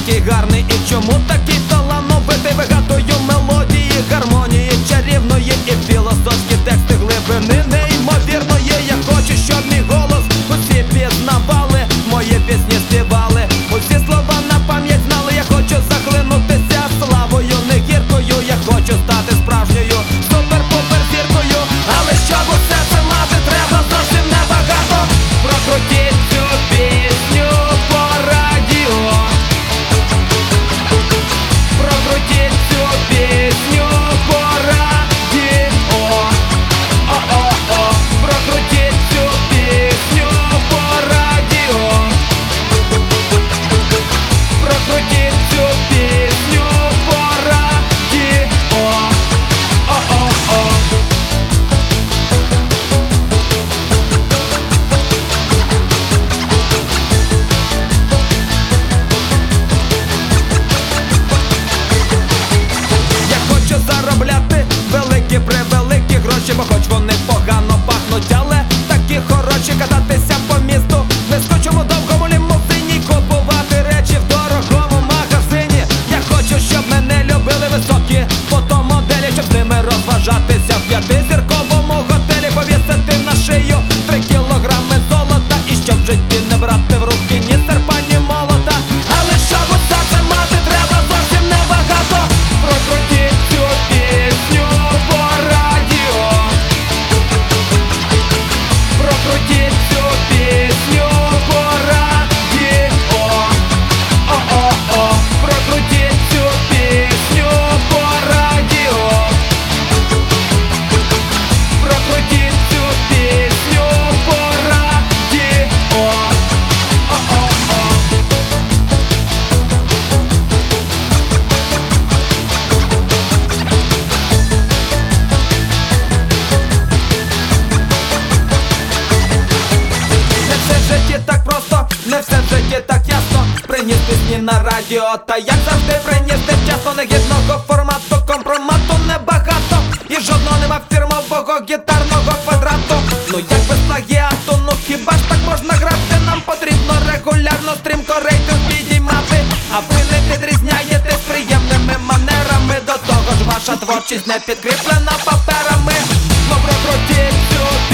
такий гарний і чому такий талановитий вигадую мелодії гармонії. Chodźcie, bo choć wonne Приніс пісні на радіо, та як завжди приніс дівчат не гідного формату, компромату небагато І жодного нема фірмового гітарного квадрату. Ну як без плагіату, ну хіба ж так можна грати? Нам потрібно регулярно стрімко рейтинг підіймати. А ви не з приємними манерами. До того ж ваша творчість не підкріплена паперами. Добре крутіть